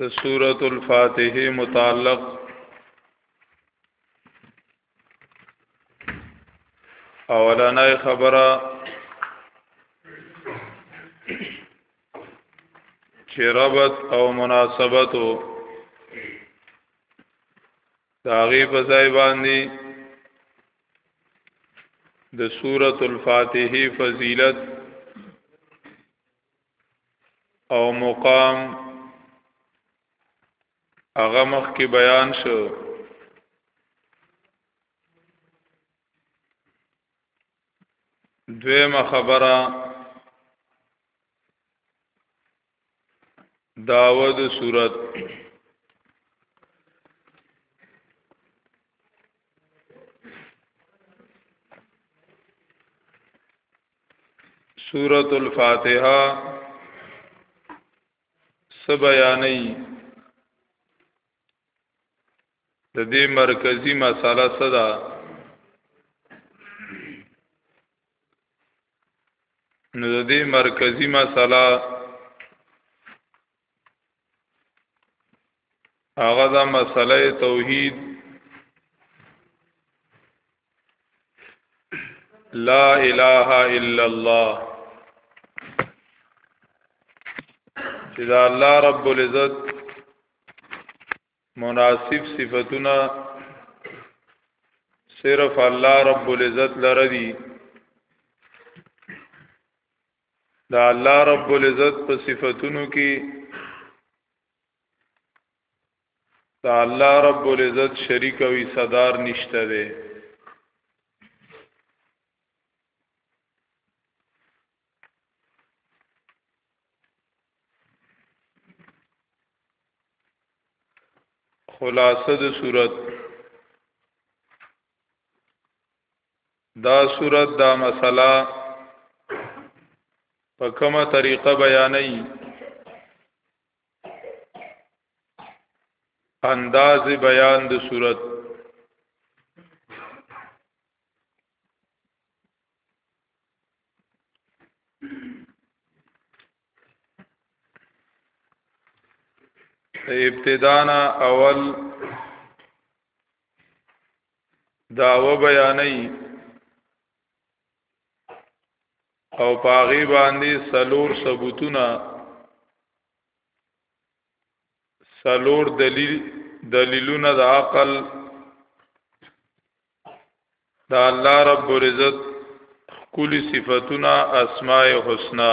د سورۃ الفاتحه متعلق اولنه خبره چې ربط او مناسبت او داغي په ځای باندې د سورۃ الفاتحه فضیلت او مقام هغه مخ کې بیان شو دویمه خبره داود صورت سورة الفاتحه سبیانی د دې مرکزی مساله صدا نو د دې مرکزی مساله هغه دا مسله توحید لا اله الا الله چې دا الله رب العزت مناسب صفاتونه صرف الله رب العزت لره دي د الله رب العزت په صفاتونو کې د الله رب العزت شریک او صدر نشته دی خلاصه د صورت دا صورت دا مسله په کومه طریقه بیانې انداز بیان د صورت ابتدانا اول دا و بیانې او پاغي باندې سلور ثبوتونه سلور دلیل دلیلونه د عقل د الله رب العزت کلی صفاتونه اسماء الحسنا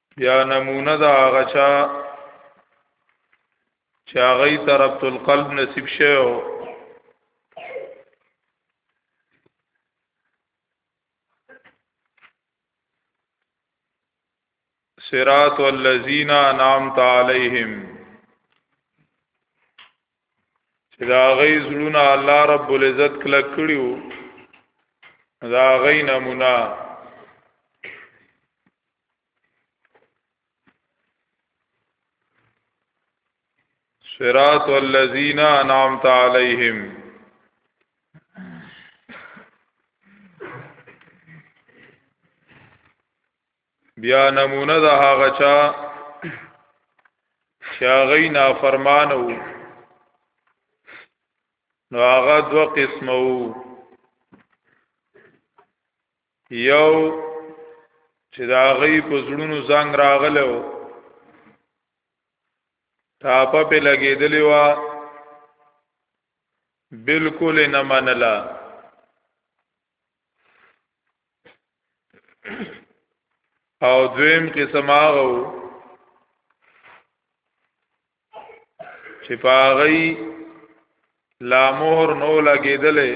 بیا نمونه دا هغه چا چې هغه تربت القلب نصیب شوی صراط الذین انعمت علیہم چې دا غي زړونه الله رب العزت کله کړیو دا غي نمونه صراط الذين انعمت عليهم بیا نمونه د هغه چا شاغی نافرمان وو نو هغه دو قسمه وو یو چې دا غي په زړونو زنګ راغلو ټاپه په لګېدلې وا بالکل نه منلا او دویم قسم هغه چې پاغي لا مهر نو لګېدلې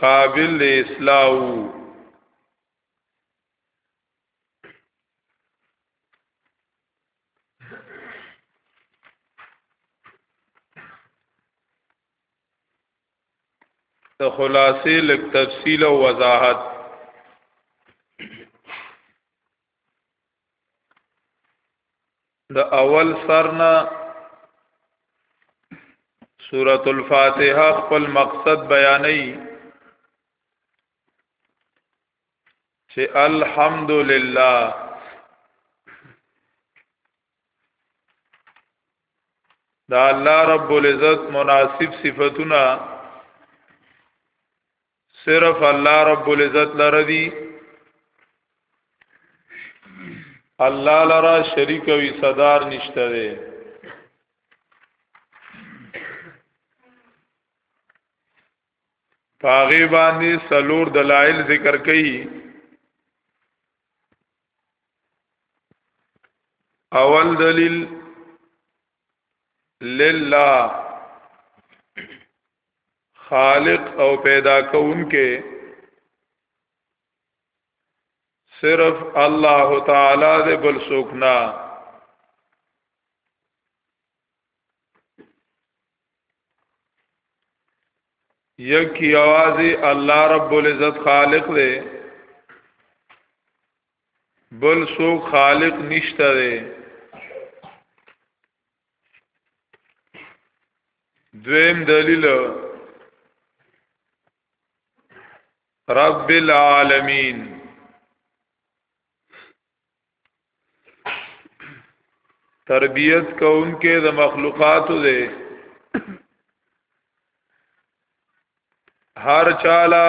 قابل اصلاح د خلاصې لک تفصیل او وضاحت د اول سرنا سورۃ الفاتحه خپل مقصد بیانې چې الحمدلله دا الله رب العزت مناسب صفاتونه صرف الله رب العزت لره دی الله لرا شریک وی صدار نشته دی پاغي باندې سلور دلائل ذکر کړي اول دلیل لله خالق او پیدا کونکي صرف الله تعالی دې بل څوک نه یک یوازې الله رب العزت خالق دی بل سو خالق نشته دی دویم دلیل رب العالمین تربیت کوونکې د مخلوقاتو دی هر چاله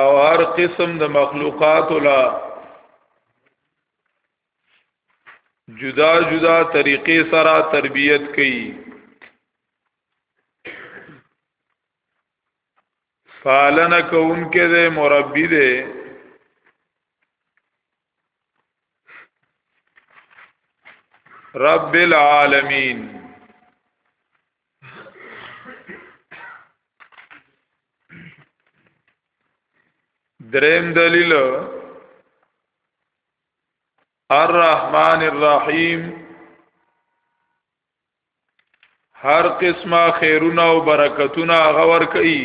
او هر قسم د مخلوقاتو لا جدا جدا طریقې سره تربیت کوي پالنه کوونکې ده مربي ده رب العالمین دریم دلیل الرحمن الرحیم هر قسمه خیرونه او برکتونه غور کوي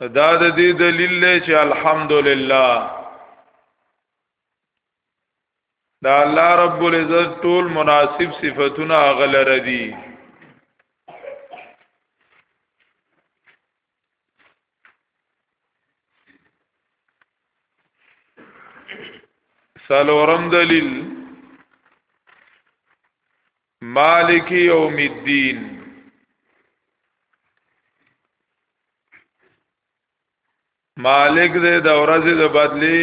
دا د دې دلیل دی چې الحمدلله دا الله رب العزت ټول مناسب صفاتونه غلره دي سلورم دلیل مالک یوم الدین مالک دې د ورځې د بدلی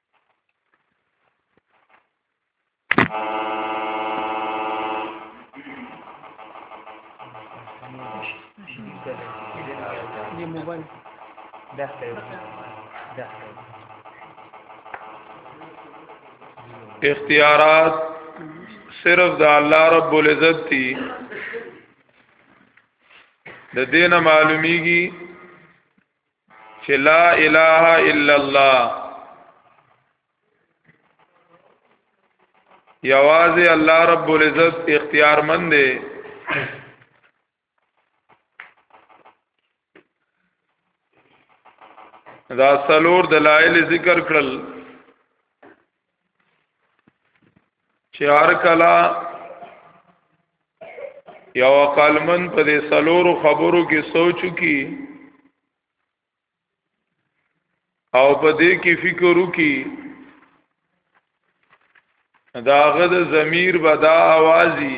دې موبایل دا څه دا اختیارات صرف د الله رب العزت دی د دینه معلومیږي چې لا اله الا الله یوازې الله رب العزت اختیار مند دی دا سلور دلائل ذکر کړل چې هر کله یو عقلمن په دې سلورو خبرو کې سوچو کی او په دې کې فکر وکي داغه د ضمیر به دا اوازي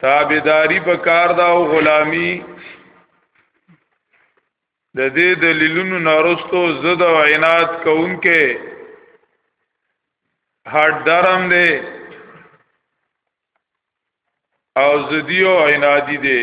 تابعداري په کار دا او غلامی د دې دلیلونو نارستو زد او عنایت کوونکې هر درم دی او زدی او عنادی دی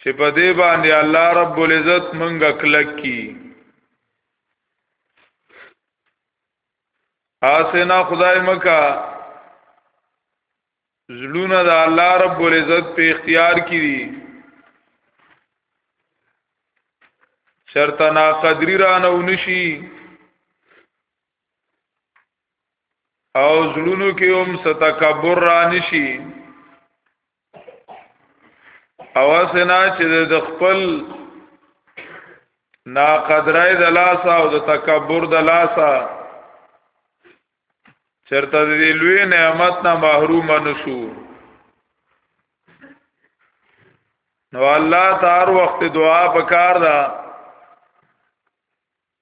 چې په دې باندې الله رب العزت مونږه کلک کی آسنا خدای مکا زلونه د الله رب العزت په اختیار کې دي چرته نا قدری را نه ونشي او زړونو کې هم ستکبر را نشي او اسنا چې د خپل نا قدرای د لاسا او د تکبر د لاسا چرته د لوی نعمت نه محروم نشو نو الله تعالی وخت دعا پکار ده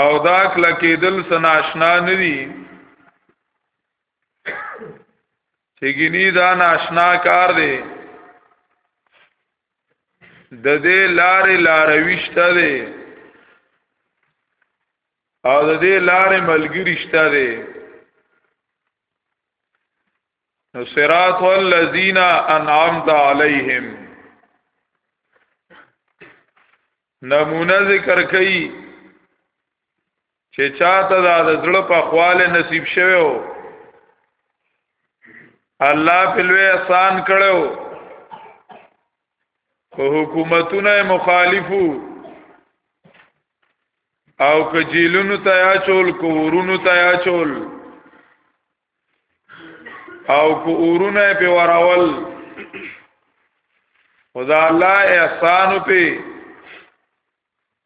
او دا کله کېدل سناشنا نه دي چې ګینی دا ناشنا کار دی د دې لارې لارويشته دی او د دې لارې ملګری شته دی نو صراط الذین انعمت علیہم نمونه ذکر کړي چې چاته دا د زړه په خواله نصیب شوه الله په لوی احسان کړو خو حکومتونه مخالفو او که جیلونو ته یا چول کورونو ته یا چول او کو اورونه په وراول خدا الله احسان په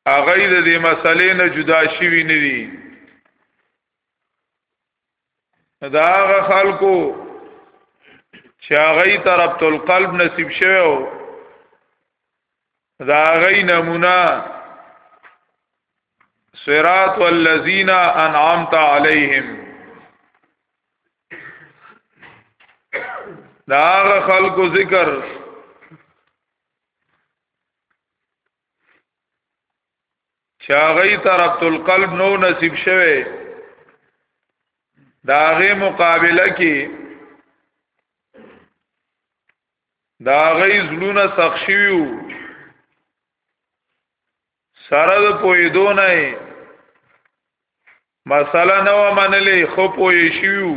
هغه د دې مسلې نه جدا شوی نه دي دا هغه خلکو چې هغه طرف تل قلب نصیب شوی او دا غي نمونه صراط الذين انعمت عليهم دا غ خلق ذکر چاغی طرف القلب نو نصیب شوه داغه مقابله کې دا غي زړونه سخ شویو سره د پویدو نه مسله نو منلې خو پوی شیو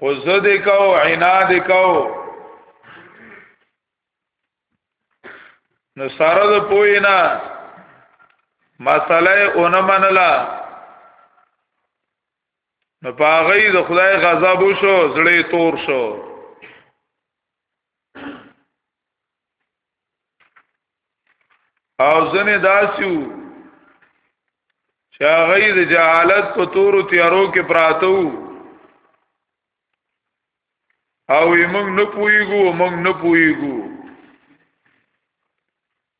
خو زد کو عناد کو نو سره د پوی نه مسله اون منلا نو پاغی د خدای غضب شو زړه تور شو او زنه داسیو چې هغه د جهالت په تور تیارو کې پراته وو او موږ نه پویګو موږ نه پویګو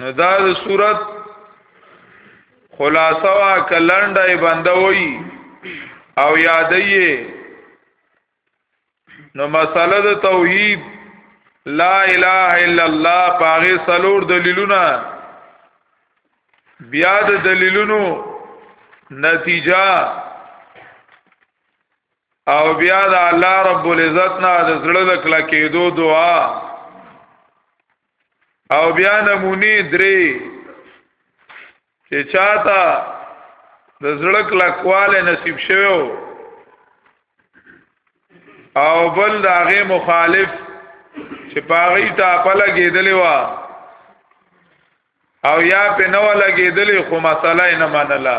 نو دا د صورت خلاصه وا کلنډه بندوي او یادې نو مسله د توحید لا اله الا الله پاغه سلور دلیلونه بیا د دلیلونو نتیجه او بیا د الله رب العزت نه د زړه د کلا کېدو دعا او بیا نمونی درې چې چاته د زړه کلا کواله نصیب شوو او بل د هغه مخالف چې پاغی ته په لګېدلې و او یا په نو لګېدلې خو مسله نه منله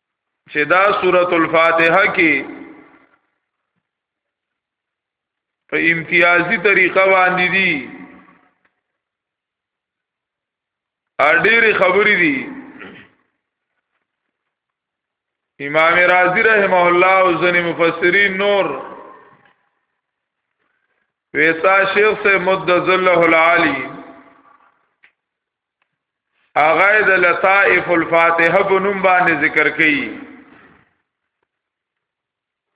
چې دا سورۃ الفاتحه کې په امتیازي طریقه باندې دي اډېری خبرې دي امام رازی رحمه الله او ځنې مفسرین نور ویسا شیخ سے مد ذله العالی هغه د لطائف الفاتحه په نوم باندې ذکر کړي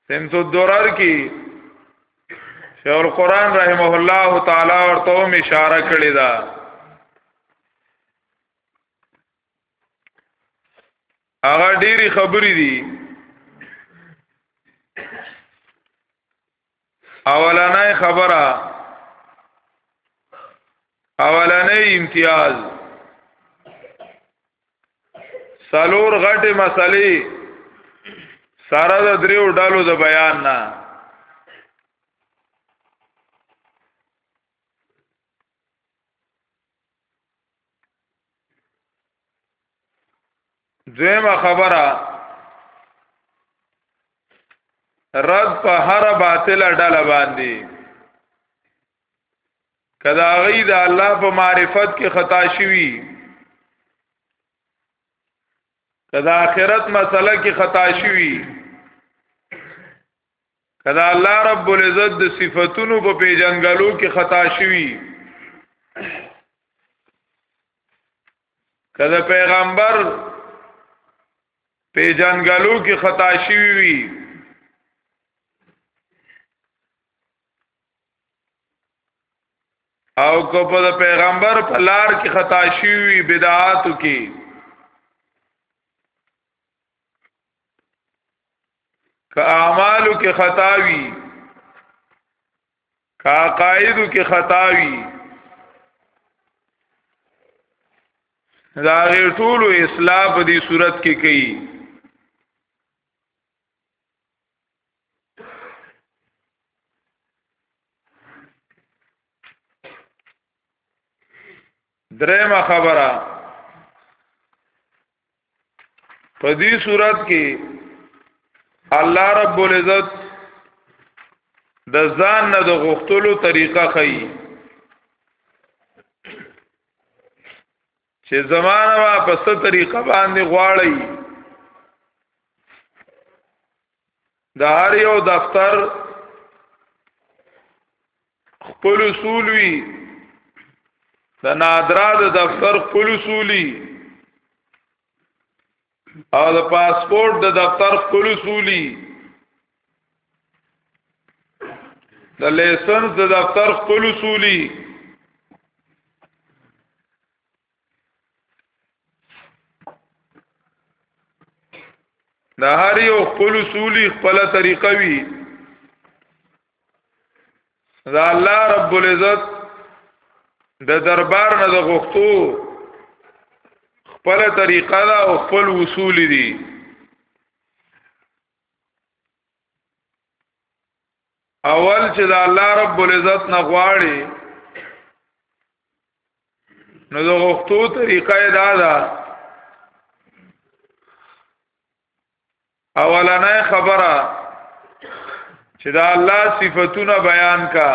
سمت الدرر کې شیخ القران رحمه الله تعالی ورته هم اشاره کړې ده هغه ډېری خبرې دي اولنې خبره اولنې امتیاز سلور غټه مسلې سره د دریو ډالو د بیان نه دویمه خبره رد په هر باطل ډله باندې کدا غي د الله په معرفت کې خطا شوی کدا آخرت مسله کې خطا شوی کدا الله رب العزت د صفاتونو په پیجنګلو کې خطا شوی کله پیغمبر په جنگلو کې خطا شوی وي او کو په پیغمبر په لار کې خطا شوی بدعاتو کې که اعمالو کې خطا وي کا قائدو کې خطاوي دا غیر ټولو اصلاح په دې صورت کې کوي درېمه خبره په دې صورت کې الله رب العزت د ځان نه د غختلو طریقه خي چې زمانه وا په ست طریقه باندې غواړي د هر یو دفتر خپل اصول وی د نادرا د دفتر خپل اصولي او د پاسپورت د دفتر خپل اصولي د لیسنس د دفتر خپل اصولي د هر یو خپل اصولي خپل طریقه وی دا الله رب العزت د دربار نه د غوښتو خپل طریقه دا او خپل وصول دي اول چې دا الله رب العزت نه غواړي نو د غوښتو طریقه دا ده اولنې خبره چې دا الله صفاتونه بیان کا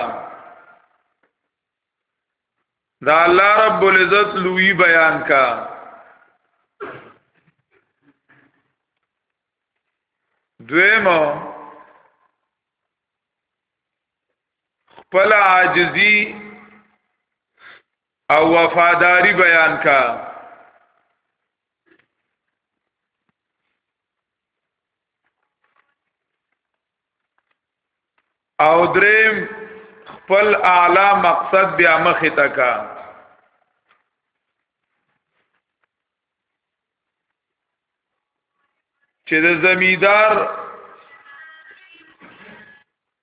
دا الله رب العزت لوی بیان کا دویمو خپل عاجزی او وفاداری بیان کا او دریم خپل اعلی مقصد بیا مخه تکا چې د زمیدار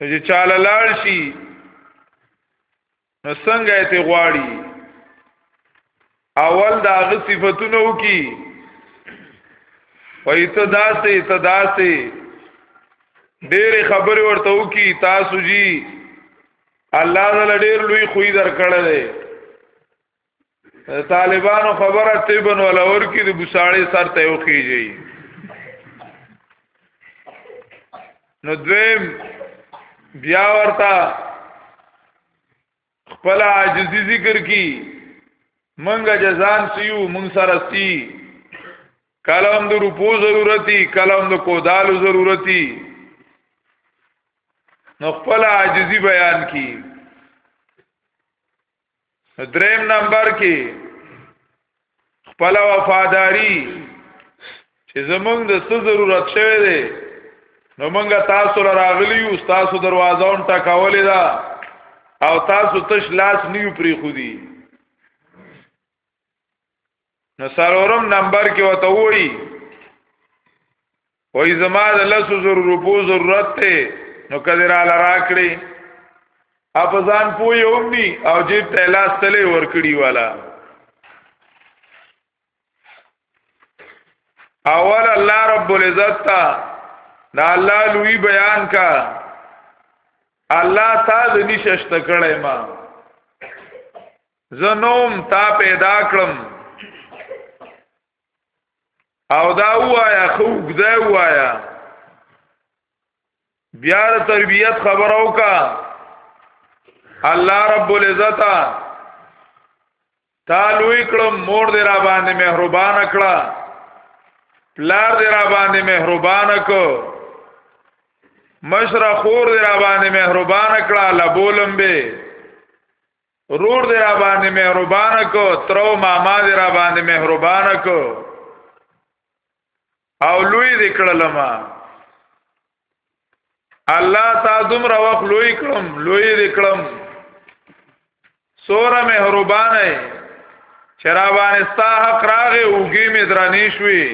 چې چاله لاړ شي نو څنګه ته غواړي اول دا غ صفاتونه وکي وای ته داسې ته داسې ډېر خبرې ورته وکي تاسو جی الله تعالی ډېر لوی خوې درکړل دی طالبانو خبره تیبن ولا ورکی د بوساړې سر ته وخیږي نو دویم بیا ورته خپل عاجزی ذکر کی منګه جزان سیو مون سره سی کلام د روپو ضرورتي کلام د کودالو ضرورتي نو خپل عاجزی بیان کی دریم نمبر کې خپل وفاداری چې زمونږ د څه ضرورت شوه دی نو مونږه تاسو را راغلی او تاسو دروازهون ټکولې ده او تاسو تش لاس نیو پری خودي نو سرورم نمبر کې وته وای وای زما د لاسو زر روپو ضرورت ته نو کله را لراکړي اپ ځان پوي اومني او جیب ته لاس تلې ورکړي والا اول الله رب العزت تا دا الله لوی بیان کا الله تا د نششت کړه ما زنوم تا پیدا کړم او دا وایا خوګ دا وایا بیا تربیت خبر او کا الله رب العزت تعالو کړم مور دې را باندې مهربان کړه پلار دې را باندې مهربان کړه مشره خور دې را باندې مهربان کړه لبولم به رور دې را باندې مهربان کو ترو ماما دې را باندې مهربان کو او لوی دې کړلم الله تا دومره وخت لوی کړم لوی دې کړم سوره مهربان اے چرابانستا حق راغه اوګي می درانی شوي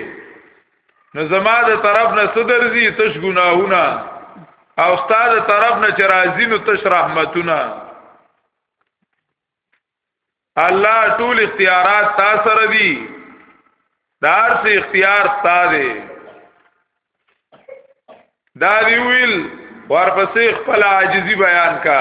نو زما د طرف نه صدرزي تش ګناهونه او استاد طرف نه چې راځي نو تش رحمتونه الله ټول اختیارات تا سره دي دار سي اختیار تا دي دا دی ویل ورپسې خپل عاجزي بیان کا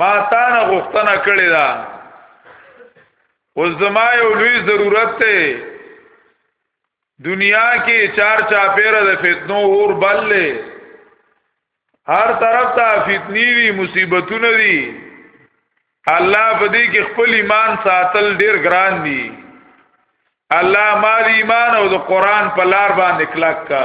ما تا نه غوښتنه کړې ده اوس زما یو لوی ضرورت ته دنیا کې چار چا پیر د فتنو اور بللې هر طرف ته فتنی دي مصیبتونه دي الله په دې کې خپل ایمان ساتل ډیر ګران دي الله ما دی ایمان او د قران په لار باندې کلک کا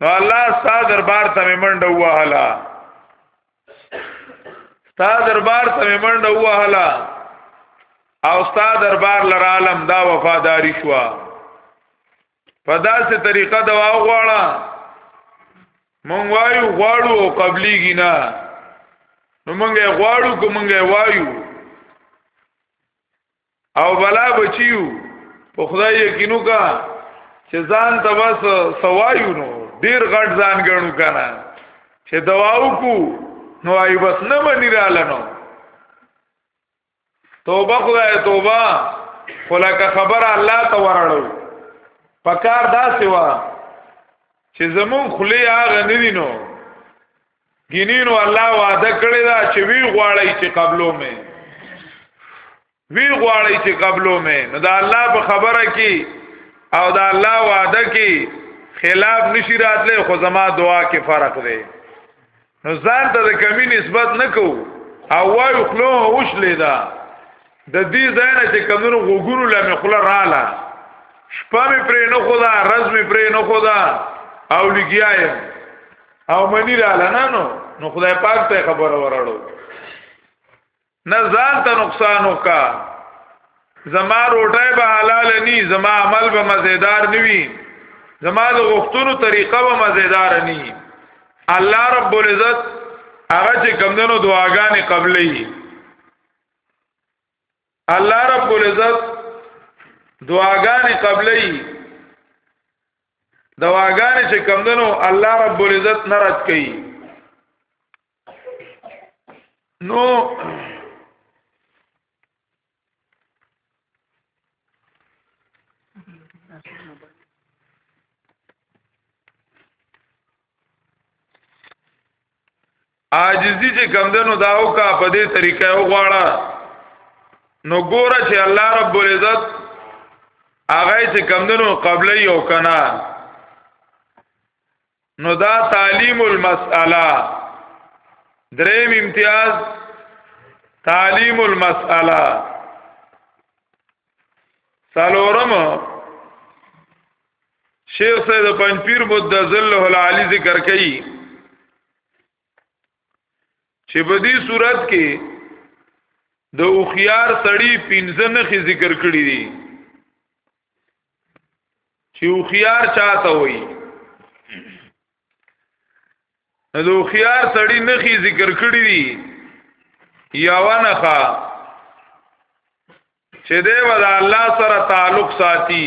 نو الله ستا دربار ته منډه وهلا ستا دربار ته منډه وهلا او ستا دربار لرالم دا وفاداری شو په داسې طریقه دا وغواړه مونږ وایو غواړو او قبليږي نه نو مونږه غواړو کو مونږه وایو او بلا بچیو په خدای یقینو کا چې ځان ته بس سوایو نو ډیر غټ ځان ګڼو کنه چې دواو کو نو ای بس نه منی رالنو توبه خدای توبه خلکه خبر الله ته ورړو پکار دا سیوا چې زمون خلی هغه ندینو ګینینو الله وعده کړی دا چې وی غواړی چې قبلو مې وی غواړی چې قبلو مې نو دا الله په خبره کې او دا الله وعده کې خلاف نشی راتله خو زما دعا کې فرق دی نو ځان ته د کمی نسبت نکو او وایو خلو وش لیدا د دې ځای نه چې کمونو غوګونو لمه خلا رااله شپه مې پرې نه خدا رز مې پرې نه خدا او لګیایم او منی را لنانو نو خدای پاک ته خبر ورړو نه ځان ته نقصان وکا زما روټه به حلال ني زما عمل به مزیدار نوي زما د غختونو طریقه به مزیدار ني الله رب العزت هغه چې کمندونو دعاګانې قبلې الله رب العزت دعاګانې قبلې دواګانې چې کمندنو الله رب العزت نه رد کړي نو عاجزی چې کمدنو دا وکا په دې طریقې وغواړه نو ګوره چې الله رب العزت هغه چې کمدنو قبلې یو کنا نو دا تعلیم المسأله دریم امتیاز تعلیم المسأله سالورم شیخ سید پنځپیر بود ذل العالی ذکر کړي چې په دې صورت کې د اوخيار سړی پنځه نخې ذکر کړې دي چې اوخيار چاته وایي د اوخيار سړی نخې ذکر کړې دي یاونه ښا چې دی ولا الله سره تعلق ساتي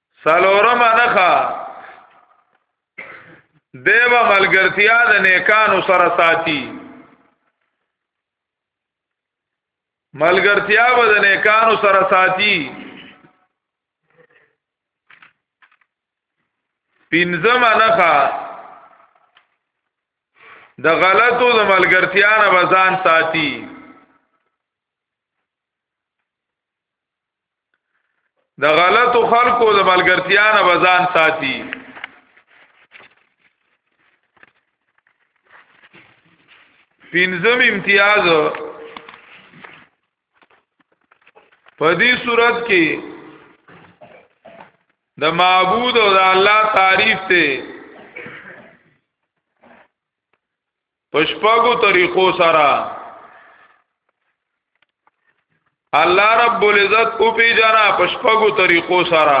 سلورم انخا دیو ملګرتیا د نیکانو سره ساتي ملګرتیا به د نیکانو سره ساتي پینځم انخا د غلطو د ملګرتیا نه بزان ساتي د غلط خلکو د ملګرتیا نه بزان ساتي پینځم امتیاز په دې صورت کې د معبود او د الله تعریف ته پشپاګو طریقو سره الله رب العزت او پی جانا پشپاګو طریقو سره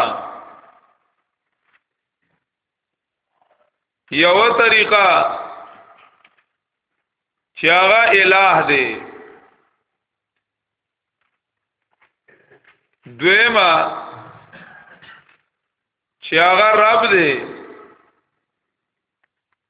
یو طریقه چې هغه الٰه دی دویما چې هغه رب دی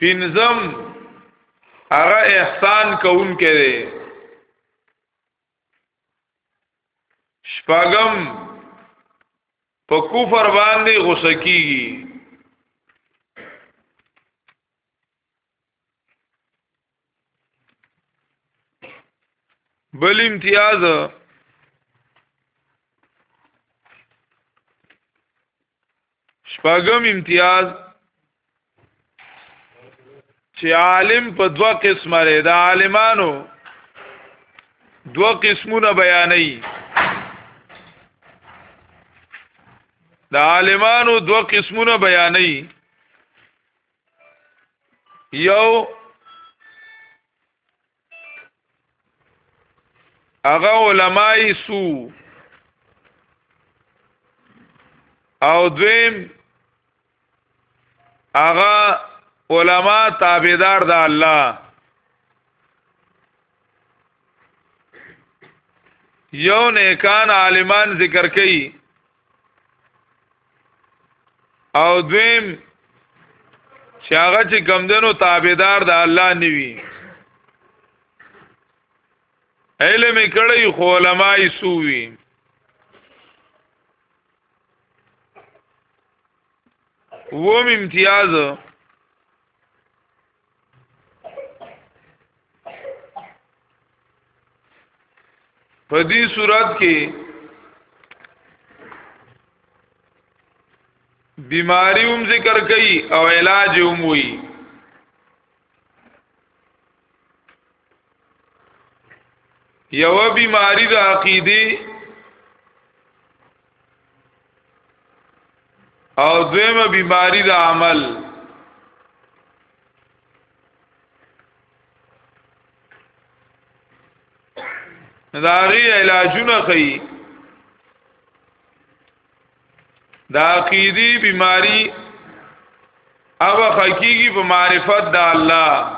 پنځم هغه احسان کوون کړي شپغم په کفر باندې غوسه کیږي بل امتیاز شپږم امتیاز چې عالم په دوه قسمه لري د عالمانو دوه قسمونه بیانې د عالمانو دوه قسمونه بیانې یو هغه علماي سو او دویم هغه علما تابعدار د الله یو نیکان عالمان ذکر کوي او دویم چې هغه چې کمدنو تابعدار د الله نیوي علم کړي خو علماي سووي ووم امتیاز په دې صورت کې بیماری هم ذکر کړي او علاج هم وي یو بیماری د عقیده او دویمه بیماری د عمل داغي علاجونه کوي دا عقیدی بیماری او حقیقی په معرفت د الله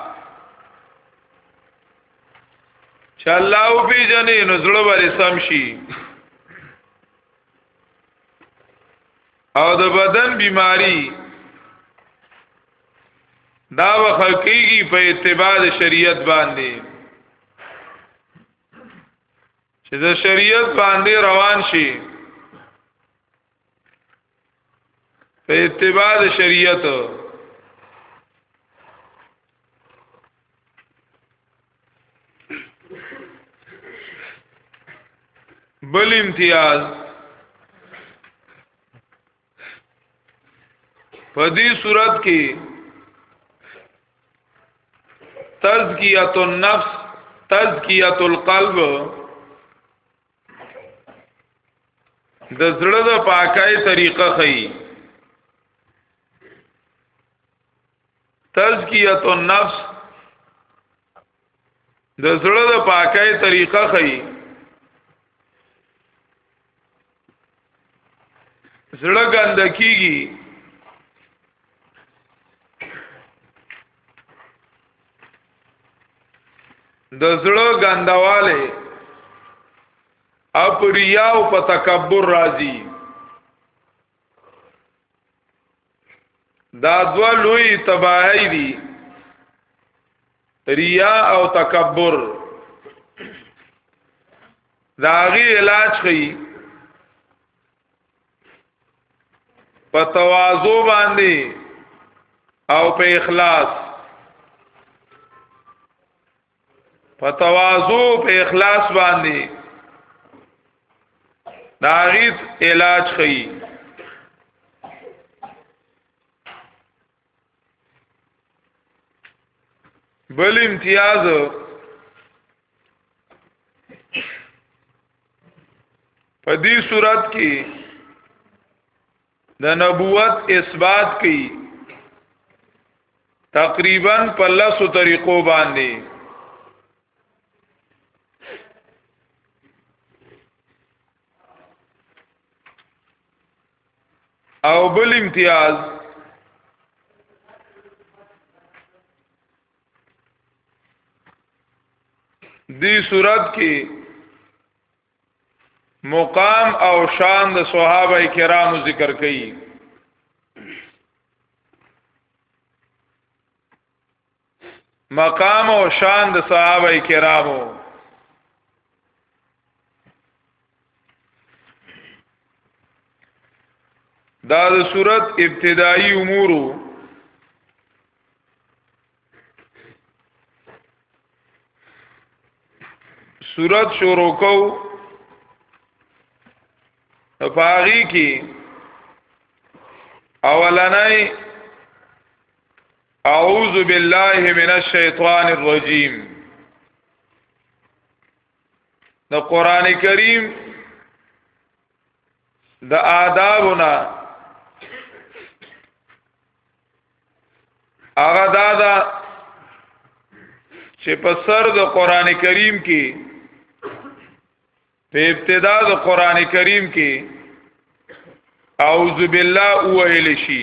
چې الله او به جنې نو زړه ورې سم شي او د بدن بیماری دا وخلقیږي په اتباع شریعت باندې چې د شریعت باندې روان شي په اتباع د شریعت بل امتیاز په دې صورت کې تزکیه النفس تزکیه القلب د زړه د پاکای طریقه خي تزکیه النفس د زړه د پاکۍ طریقه خي زړه ګند کیږي د زړه ګندواله اپریا او په تکبر راځي دا دو لوی تباہی دی ریا او تکبر دا غی علاج خی په تواضع باندې او په اخلاص په تواضع په اخلاص باندې دا غیث علاج خي بل امتیاز په دې صورت کې د نبوت اثبات کی تقریبا په لاسو طریقو باندې او بل امتیاز دی صورت کې مقام او شان د صحابه کرامو ذکر کړي مقام او شان د صحابه کرامو دا د صورت ابتدایي امورو صورت شروع کو پاغي کی اولنای اعوذ بالله من الشیطان الرجیم د قران کریم د آدابنا هغه دا دا چې په سر د قران کریم کې په ابتدا د قران کریم کې اعوذ بالله ویل شي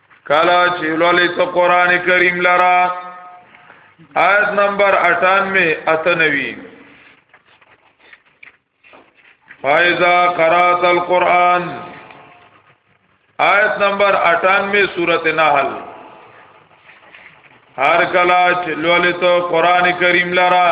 کلا چې ولولې ته قران کریم لرا آیت نمبر 98 اتنوی فایزا قرات القرآن آیت نمبر 98 سورت نحل هر کلا چې لولې ته قران کریم لرا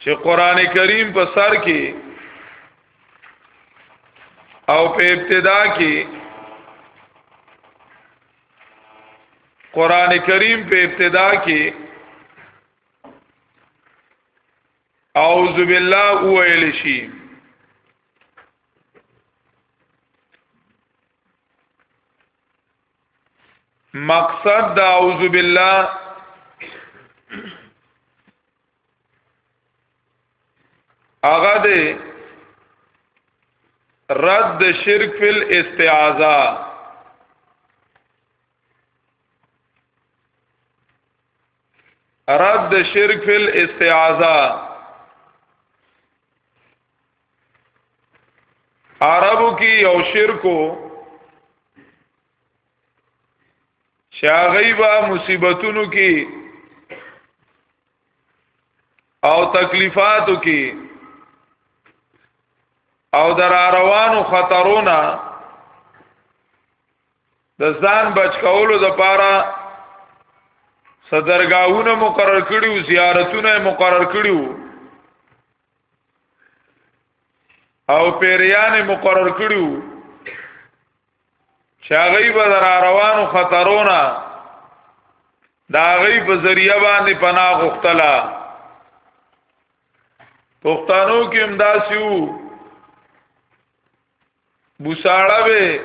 چې قران کریم په سر کې او په ابتدا کې قران کریم په ابتدا کې اعوذ بالله ویل شي مقصد دا اعوذ بالله هغه دی رد شرک فی الاستعاذہ رد شرک فی الاستعاذہ عربو کې یو شرکو شاغی با مصیبتونو کې او تکلیفاتو کې او در روانو خطرونه د ځان بچ کولو د پاره صدرګاهونه مقرر کړیو زیارتونه مقرر کړیو او پیریان مقرر کړیو چاغی به در روانو خطرونه دا غی په ذریعہ باندې پناه غختلا پښتنو کې امداسیو بوساړه به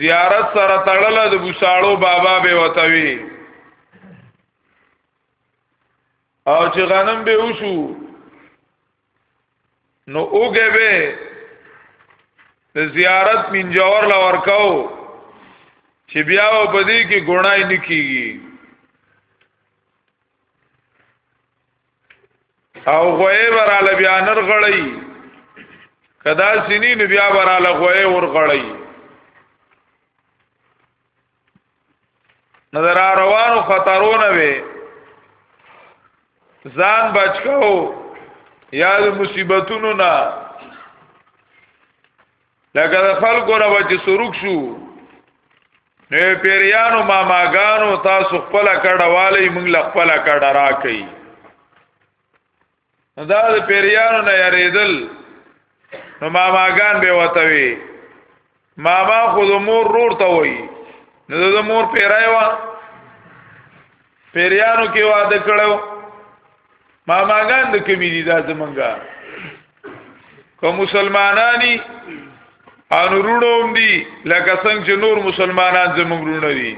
زیارت سره تړل د بوساړو بابا به وتوي او چې غنم به وشو نو اوګه به زیارت منجور لا ورکاو چې بیا په دې کې ګونای نکېږي او غوې براله بیا نر غړی کدا سینې نو بیا براله غوې ور غړی نظر روانو خطرونه وي ځان بچو یا د مصیبتونو نه لکه د خلکو نه بچ سرک شو نو پیریانو ماماګانو تاسو خپل کډه والی موږ خپل کډه راکې نو دا د پیریانو نه یریدل نو ماماګان به وتوي ماما خو د مور رور ته وای نو د مور پیرای وا پیریانو کې واده کړو ماماګان د کمی دي دا زمونږه که مسلمانانی ان رونو هم دي لکه څنګه چې نور مسلمانان زمونږ رونه دي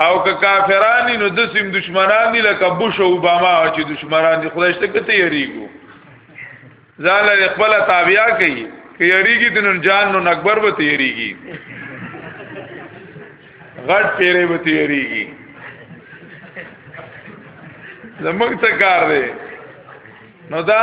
او که کافرانی نو د سیم دشمنان دي لکه بوش او اوباما چې دشمنان دي خدای شته کته یریګو ځان له خپل تابعیا کوي که یریګي د نن جان نو اکبر به تیریږي غټ پیرې به تیریږي زموږ ته کار دی نو دا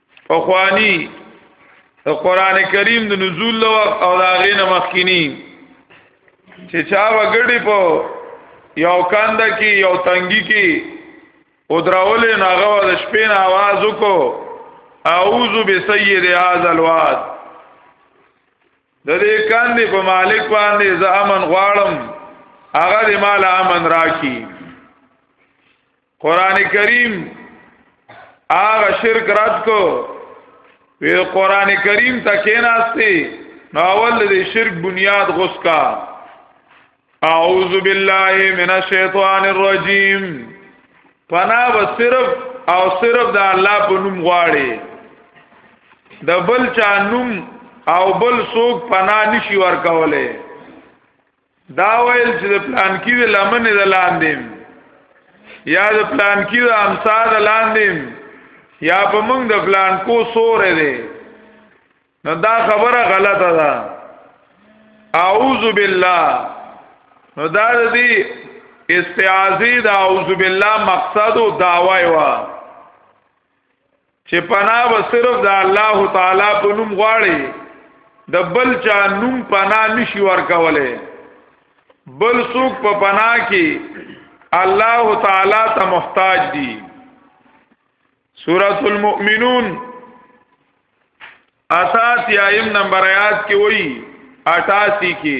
پخوانی د قران کریم د نزول له وخت او د هغه نه مخکینی چې چا وګړي په یو کاند کې یو تنګي کې او دراولې ناغه د شپې نه आवाज وکړو اعوذ بسید هذا الواد د دې کاند په مالک باندې ز امن غواړم هغه دې مال امن راکړي قران کریم هغه شرک رد کو وی قران کریم ته کیناستی نو اول د شرک بنیاد غوس کا اعوذ بالله من الشیطان الرجیم پنا و صرف او صرف د الله په نوم غواړي د بل چا نوم او بل څوک پنا نشي ورکوله دا ویل چې د پلان کې د لمن د لاندې یا د پلان کې د امسا د لاندې یا په موږ د پلان کو سورې دی نو دا خبره غلطه ده اعوذ بالله نو دا د دې استعاذې د اعوذ بالله مقصد او دعوی وا چې پناه به صرف د الله تعالی په نوم غواړي د بل چا نوم پناه نشي ورکوله بل څوک په پناه کې الله تعالی ته محتاج دي سورۃ المؤمنون اساس یایم نمبر آیات کې وایي 88 کې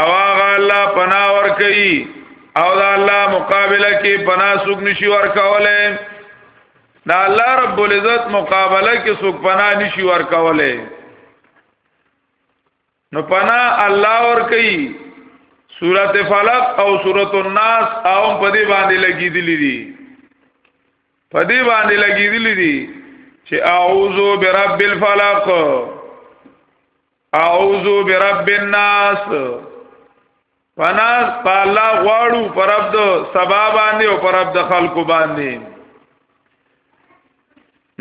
او هغه الله پنا ور کوي او دا الله مقابله کې پنا سوق نشي ور کوله دا الله رب العزت مقابله کې سوق پنا نشي ور کوله نو پنا الله ور کوي سورت فلق او سورت الناس او په دې باندې لګې دي لري په دې باندې لګې دي لري چې اعوذ برب الفلق اعوذ برب الناس پناس په الله غواړو پر عبد سبا باندې او پر عبد خلکو باندې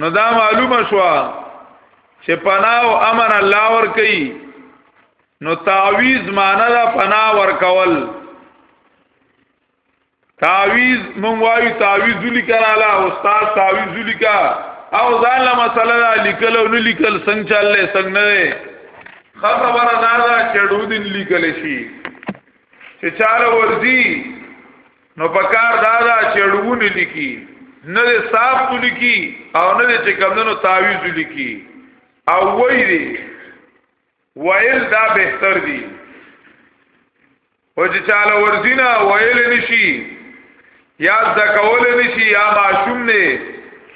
نو دا معلومه شو چې پنا او امن الله ور کوي نو تعویز معنی دا پنا ور کول تعویز مونږ وایو تعویز لیکراله استاد تعویز لیکا او ځان له مسله لیکل او نه لیکل څنګه چللې څنګه نه خبره دا ده چې ډودین لیکل شي چې چاره ورځي نو پکار دا ده چې ډوونه لیکي نه دې صاف لیکي او نه دې چې کمندونو تعویز لیکي او وایي ویل دا بهتر دی او چې چاله ورزینا ویل نشي یا د کول نشي یا معشوم نه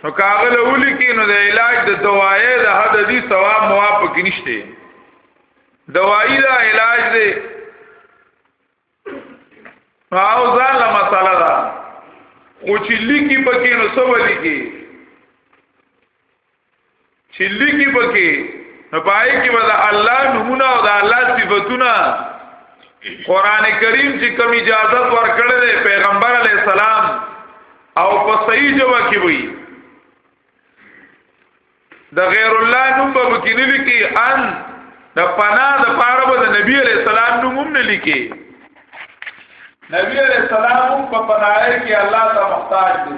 نو کاغل اولی کې نو د علاج د دوايې د حد دي ثواب موافق نشته دوايي دا علاج دی او ځان له مساله دا خو چې لیکي پکې نو سو لیکي چې لګي پکې نو پای کې به د الله نمونه او د الله صفاتونه قران کریم چې کوم اجازه ورکړل دی پیغمبر علی السلام او په صحیح جواب کې وایي د غیر الله نوم به کې نه لیکي ان د پنا د پاره به د نبی علی السلام نوم هم نه لیکي نبی علی السلام په پناه کې الله ته محتاج دی